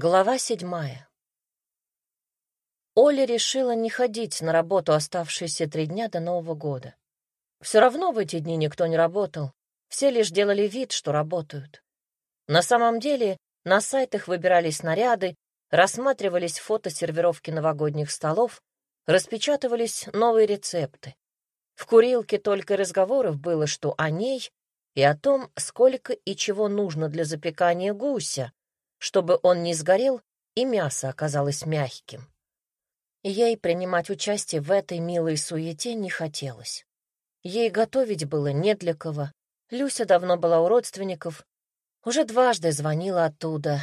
Глава седьмая. Оля решила не ходить на работу оставшиеся три дня до Нового года. Все равно в эти дни никто не работал, все лишь делали вид, что работают. На самом деле на сайтах выбирались наряды, рассматривались фото сервировки новогодних столов, распечатывались новые рецепты. В курилке только разговоров было, что о ней и о том, сколько и чего нужно для запекания гуся, чтобы он не сгорел и мясо оказалось мягким. Ей принимать участие в этой милой суете не хотелось. Ей готовить было не для кого. Люся давно была у родственников, уже дважды звонила оттуда.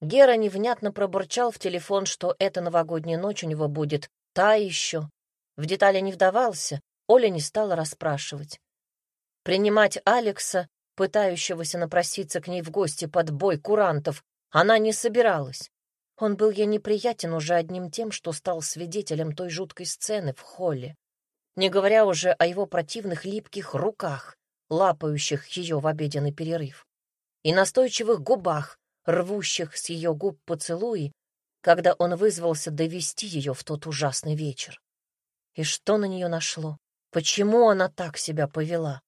Гера невнятно пробурчал в телефон, что эта новогодняя ночь у него будет та еще. В детали не вдавался, Оля не стала расспрашивать. Принимать Алекса пытающегося напроситься к ней в гости под бой курантов, она не собиралась. Он был ей неприятен уже одним тем, что стал свидетелем той жуткой сцены в холле, не говоря уже о его противных липких руках, лапающих ее в обеденный перерыв, и настойчивых губах, рвущих с ее губ поцелуи, когда он вызвался довести ее в тот ужасный вечер. И что на нее нашло? Почему она так себя повела?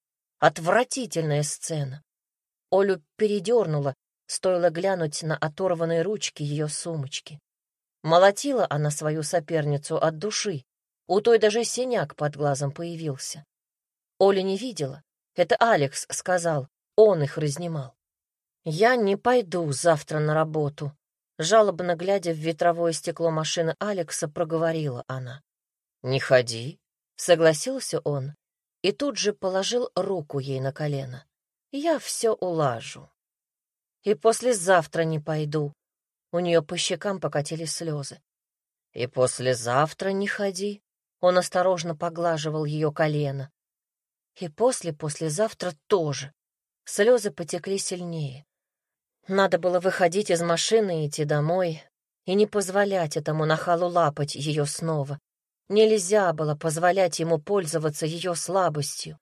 Отвратительная сцена. Олю передернула, стоило глянуть на оторванные ручки ее сумочки. Молотила она свою соперницу от души. У той даже синяк под глазом появился. Оля не видела. Это Алекс сказал, он их разнимал. «Я не пойду завтра на работу», — жалобно глядя в ветровое стекло машины Алекса, проговорила она. «Не ходи», — согласился он и тут же положил руку ей на колено. «Я все улажу. И послезавтра не пойду». У нее по щекам покатились слезы. «И послезавтра не ходи». Он осторожно поглаживал ее колено. «И после-послезавтра тоже». Слезы потекли сильнее. Надо было выходить из машины и идти домой, и не позволять этому нахалу лапать ее снова. Нельзя было позволять ему пользоваться ее слабостью.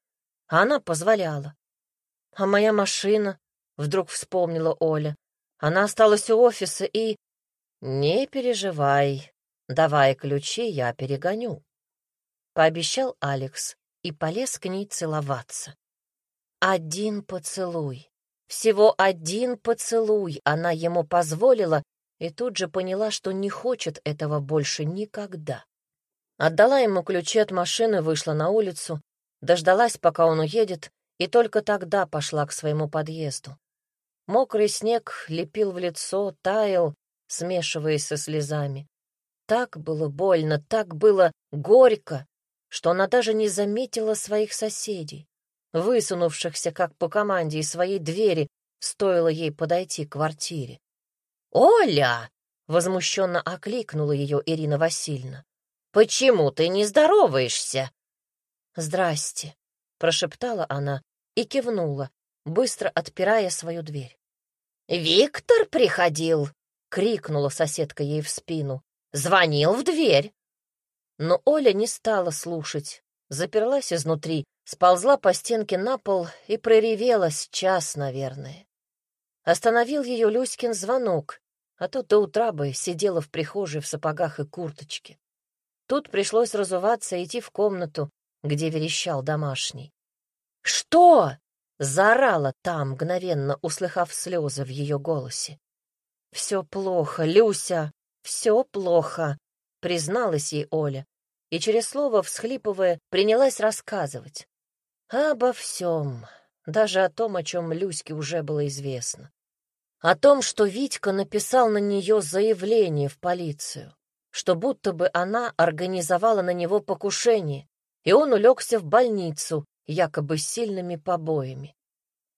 А она позволяла. А моя машина, вдруг вспомнила Оля, она осталась у офиса и... Не переживай, давай ключи, я перегоню. Пообещал Алекс и полез к ней целоваться. Один поцелуй. Всего один поцелуй она ему позволила и тут же поняла, что не хочет этого больше никогда. Отдала ему ключи от машины, вышла на улицу, дождалась, пока он уедет, и только тогда пошла к своему подъезду. Мокрый снег лепил в лицо, таял, смешиваясь со слезами. Так было больно, так было горько, что она даже не заметила своих соседей, высунувшихся как по команде из своей двери, стоило ей подойти к квартире. «Оля!» — возмущенно окликнула ее Ирина Васильевна. Почему ты не здороваешься?» «Здрасте», — прошептала она и кивнула, быстро отпирая свою дверь. «Виктор приходил!» — крикнула соседка ей в спину. «Звонил в дверь!» Но Оля не стала слушать, заперлась изнутри, сползла по стенке на пол и проревелась час, наверное. Остановил ее Люськин звонок, а то до утра бы сидела в прихожей в сапогах и курточке. Тут пришлось разуваться и идти в комнату, где верещал домашний. «Что?» — заорала там, мгновенно услыхав слезы в ее голосе. «Все плохо, Люся, все плохо», — призналась ей Оля, и через слово, всхлипывая, принялась рассказывать. Обо всем, даже о том, о чем Люське уже было известно. О том, что Витька написал на нее заявление в полицию что будто бы она организовала на него покушение, и он улегся в больницу, якобы с сильными побоями.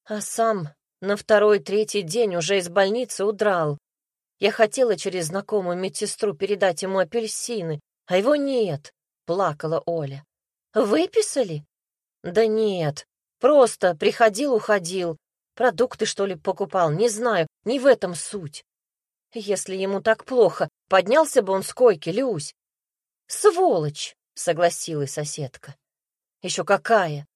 А сам на второй-третий день уже из больницы удрал. Я хотела через знакомую медсестру передать ему апельсины, а его нет, — плакала Оля. «Выписали?» «Да нет, просто приходил-уходил. Продукты, что ли, покупал, не знаю, не в этом суть. Если ему так плохо, поднялся бы он с койки, Люсь. Сволочь, согласилась соседка. Еще какая?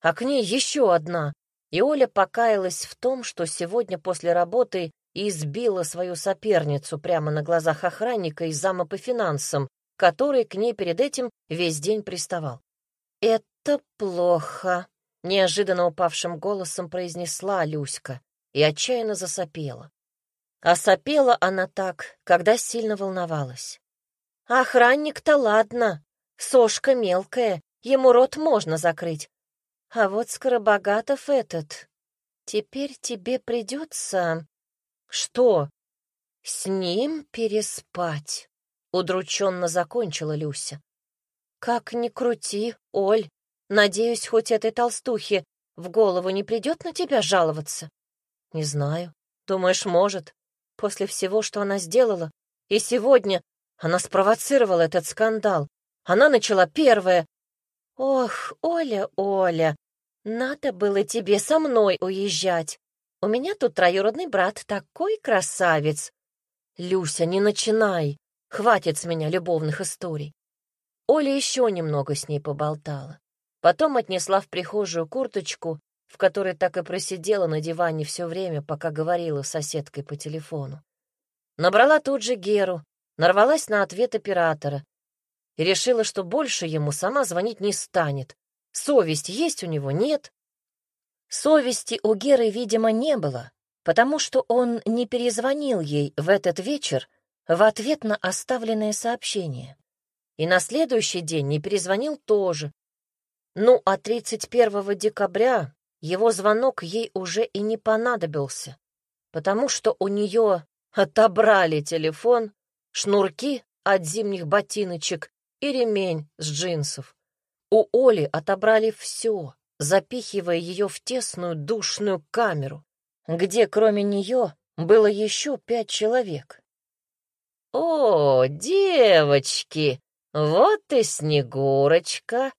А к ней еще одна. И Оля покаялась в том, что сегодня после работы и избила свою соперницу прямо на глазах охранника из зама по финансам, который к ней перед этим весь день приставал. «Это плохо», — неожиданно упавшим голосом произнесла Люська и отчаянно засопела. А сопела она так, когда сильно волновалась. «Охранник-то ладно, сошка мелкая, ему рот можно закрыть. А вот Скоробогатов этот, теперь тебе придется...» «Что?» «С ним переспать», — удрученно закончила Люся. «Как ни крути, Оль, надеюсь, хоть этой толстухе в голову не придет на тебя жаловаться?» «Не знаю. Думаешь, может? После всего, что она сделала. И сегодня она спровоцировала этот скандал. Она начала первая. Ох, Оля, Оля, надо было тебе со мной уезжать. У меня тут троюродный брат, такой красавец. Люся, не начинай. Хватит с меня любовных историй. Оля еще немного с ней поболтала. Потом отнесла в прихожую курточку, в которой так и просидела на диване все время, пока говорила с соседкой по телефону. Набрала тут же Геру, нарвалась на ответ оператора и решила, что больше ему сама звонить не станет. Совесть есть у него, нет? Совести у Геры, видимо, не было, потому что он не перезвонил ей в этот вечер в ответ на оставленное сообщение. И на следующий день не перезвонил тоже. Ну, а 31 декабря его звонок ей уже и не понадобился, потому что у нее отобрали телефон, шнурки от зимних ботиночек и ремень с джинсов. У Оли отобрали все, запихивая ее в тесную душную камеру, где кроме нее было еще пять человек. «О, девочки, вот и Снегурочка!»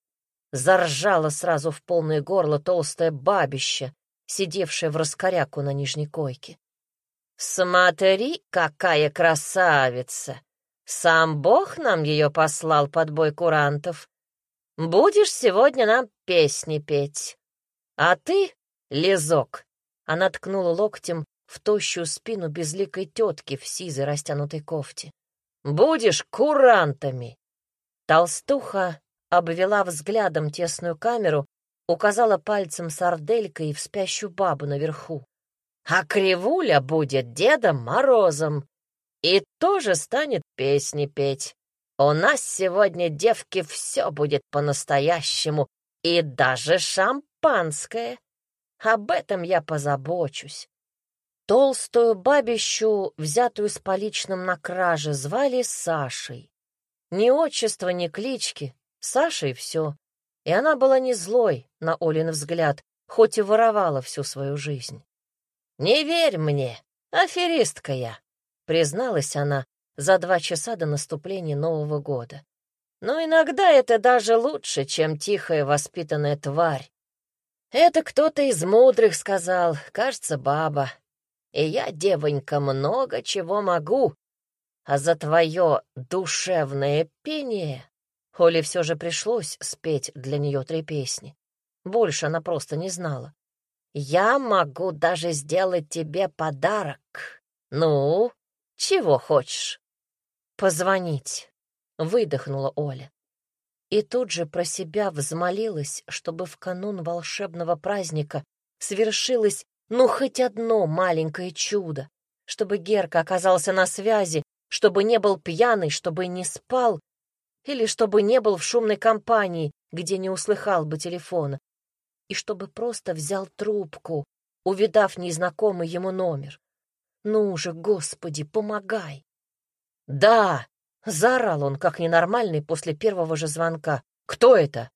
Заржала сразу в полное горло толстое бабище, сидевшее в раскоряку на нижней койке. «Смотри, какая красавица! Сам Бог нам ее послал под бой курантов. Будешь сегодня нам песни петь. А ты, лизок, она ткнула локтем в тощую спину безликой тетки в сизой растянутой кофте. Будешь курантами. Толстуха обвела взглядом тесную камеру, указала пальцем сарделькой в спящую бабу наверху. А Кривуля будет Дедом Морозом и тоже станет песни петь. У нас сегодня, девки, все будет по-настоящему, и даже шампанское. Об этом я позабочусь. Толстую бабищу, взятую с поличным на краже, звали Сашей. Ни отчества, ни клички, Саша и все. И она была не злой, на Олин взгляд, хоть и воровала всю свою жизнь. «Не верь мне, аферистка я», — призналась она за два часа до наступления Нового года. «Но иногда это даже лучше, чем тихая воспитанная тварь. Это кто-то из мудрых сказал, кажется, баба. И я, девонька, много чего могу, а за твое душевное пение Оле все же пришлось спеть для нее три песни. Больше она просто не знала. «Я могу даже сделать тебе подарок. Ну, чего хочешь?» «Позвонить», — выдохнула Оля. И тут же про себя взмолилась, чтобы в канун волшебного праздника свершилось ну хоть одно маленькое чудо, чтобы Герка оказался на связи, чтобы не был пьяный, чтобы не спал или чтобы не был в шумной компании, где не услыхал бы телефона, и чтобы просто взял трубку, увидав незнакомый ему номер. «Ну же, Господи, помогай!» «Да!» — заорал он, как ненормальный после первого же звонка. «Кто это?»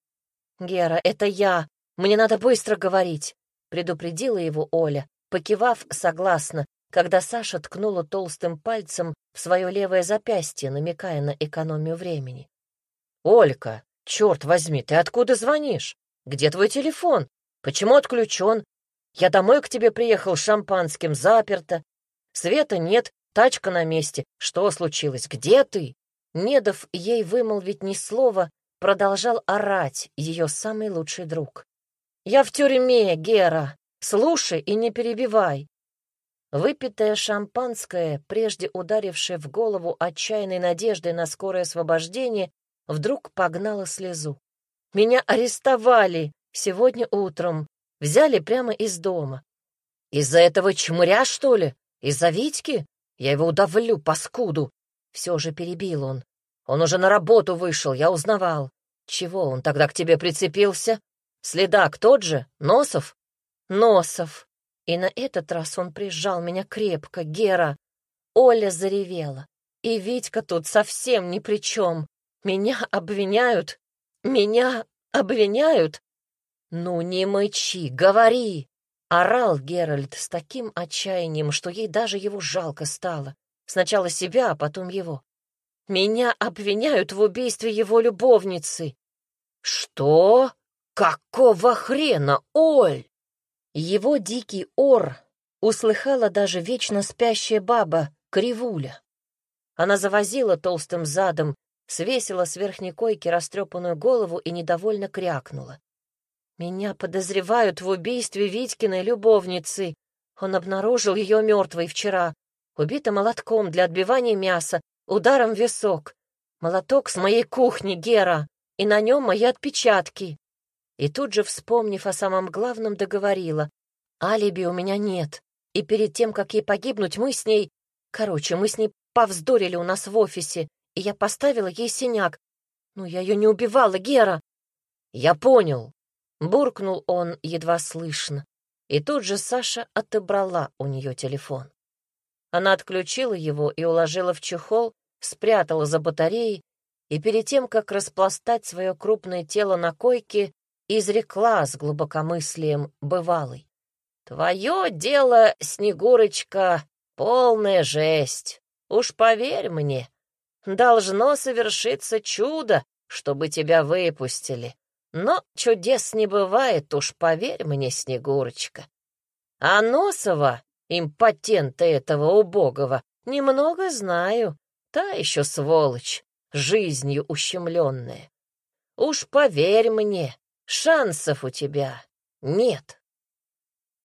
«Гера, это я. Мне надо быстро говорить», — предупредила его Оля, покивав согласно, когда Саша ткнула толстым пальцем в свое левое запястье, намекая на экономию времени. «Олька, черт возьми, ты откуда звонишь? Где твой телефон? Почему отключен? Я домой к тебе приехал шампанским, заперто. Света нет, тачка на месте. Что случилось? Где ты?» Не дав ей вымолвить ни слова, продолжал орать ее самый лучший друг. «Я в тюрьме, Гера. Слушай и не перебивай». Выпитое шампанское, прежде ударившее в голову отчаянной надеждой на скорое освобождение, вдруг погнало слезу. Меня арестовали сегодня утром, взяли прямо из дома. Из-за этого чмыря, что ли? Из-за Витьки? Я его удавлю, паскуду. Все же перебил он. Он уже на работу вышел, я узнавал. Чего он тогда к тебе прицепился? Следак тот же? Носов? Носов. И на этот раз он прижал меня крепко, Гера. Оля заревела. И Витька тут совсем ни при чем. Меня обвиняют. Меня обвиняют. Ну не мычи, говори. Орал Геральт с таким отчаянием, что ей даже его жалко стало. Сначала себя, а потом его. Меня обвиняют в убийстве его любовницы. Что? Какого хрена, Оль? Его дикий ор услыхала даже вечно спящая баба, Кривуля. Она завозила толстым задом, свесила с верхней койки растрепанную голову и недовольно крякнула. «Меня подозревают в убийстве Витькиной любовницы. Он обнаружил ее мертвой вчера, убита молотком для отбивания мяса, ударом в висок. Молоток с моей кухни, Гера, и на нем мои отпечатки. И тут же, вспомнив о самом главном, договорила. Алиби у меня нет. И перед тем, как ей погибнуть, мы с ней... Короче, мы с ней повздорили у нас в офисе, и я поставила ей синяк. Ну, я ее не убивала, Гера. Я понял. Буркнул он едва слышно. И тут же Саша отобрала у нее телефон. Она отключила его и уложила в чехол, спрятала за батареей, и перед тем, как распластать свое крупное тело на койке, изрекла с глубокомыслием бывалой. «Твое дело, Снегурочка, полная жесть. Уж поверь мне, должно совершиться чудо, чтобы тебя выпустили. Но чудес не бывает, уж поверь мне, Снегурочка. А Носова, импотента этого убогого, немного знаю, та еще сволочь, жизнью ущемленная. Уж поверь мне, Шансов у тебя нет.